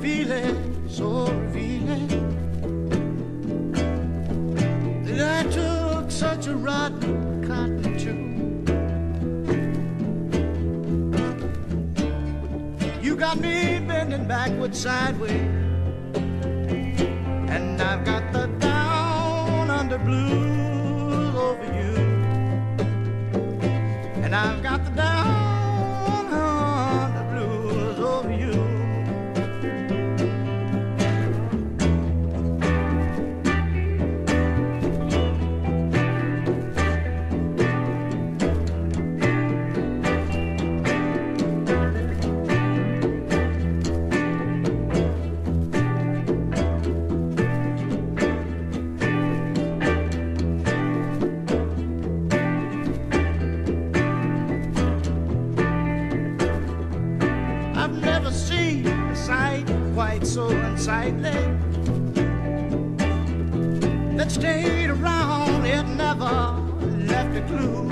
feeling so revealing that I took such a rotten cotton. You got me bending backward sideways, and I've got the down under blue. Quite so unsightly that stayed around, it never left a clue.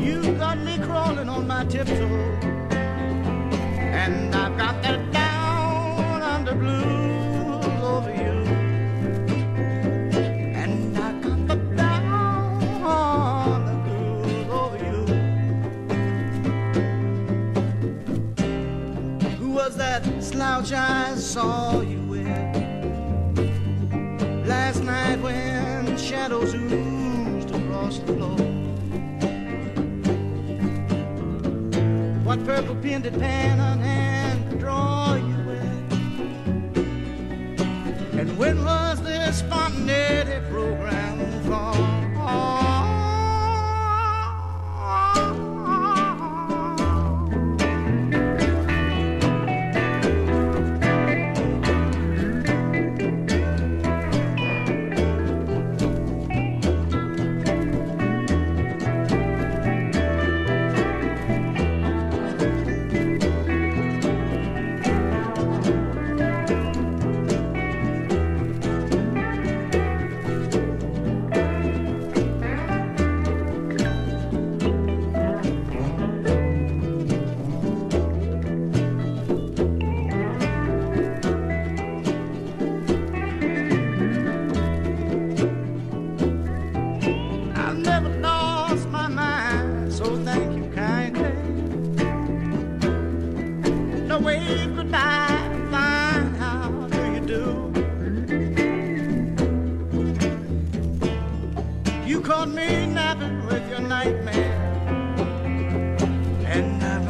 You got me crawling on my tiptoes, and I've got that down under blues was that slouch I saw you with last night when shadows oozed across the floor? What purple pin did pen and hand draw you with? And when was this spontaneity program for? Wave goodbye, fine, how do you do? You caught me napping with your nightmare, and I've